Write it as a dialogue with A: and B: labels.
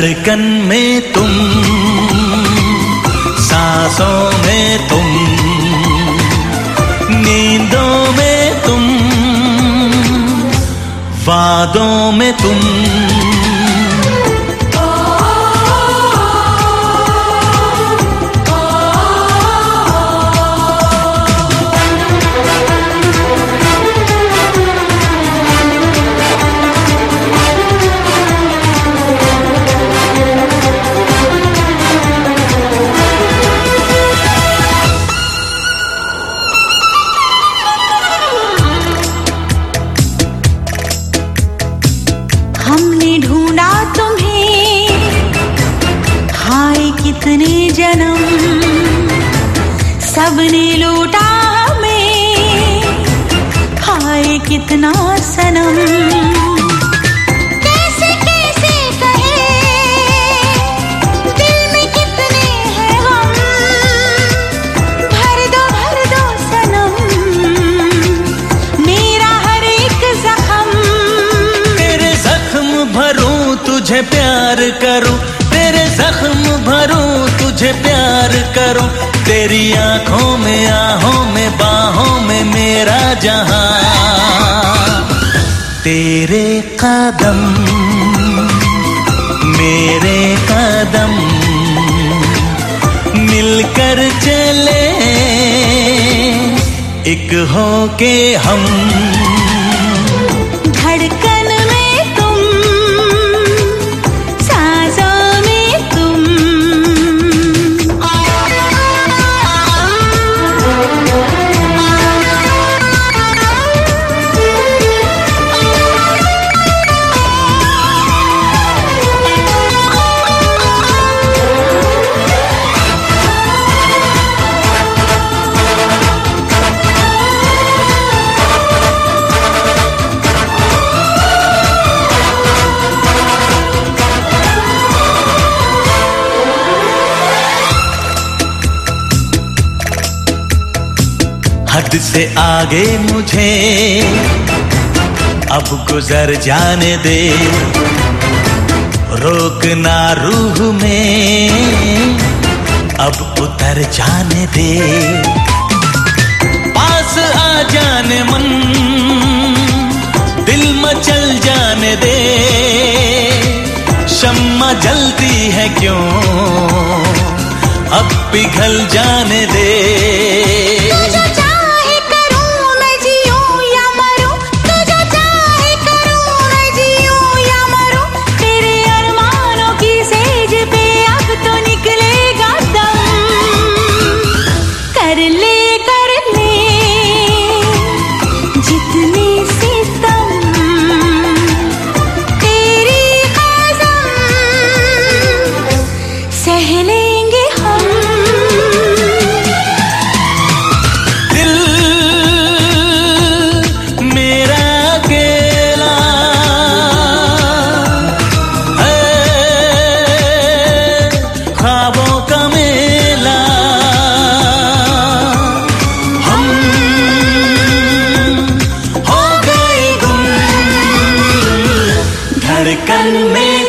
A: धड़कन में तुम
B: सांसों में तुम नींदों में तुम वादों में तुम। कितने जन्म सबने लूटा हमें। हाय कितना सनम। कैसे कैसे
A: करूँ? तेरी आँखों में, आहों में, बाहों में मेरा जहाँ। तेरे कदम, मेरे कदम मिलकर चले। एक हो के हम हद से आगे मुझे अब गुजर जाने दे। रोकना रूह में, अब उतर जाने दे। पास आ जाने मन, दिल मचल जाने दे। शम्मा जलती है क्यों, अब पिघल जाने दे।
B: marcarme.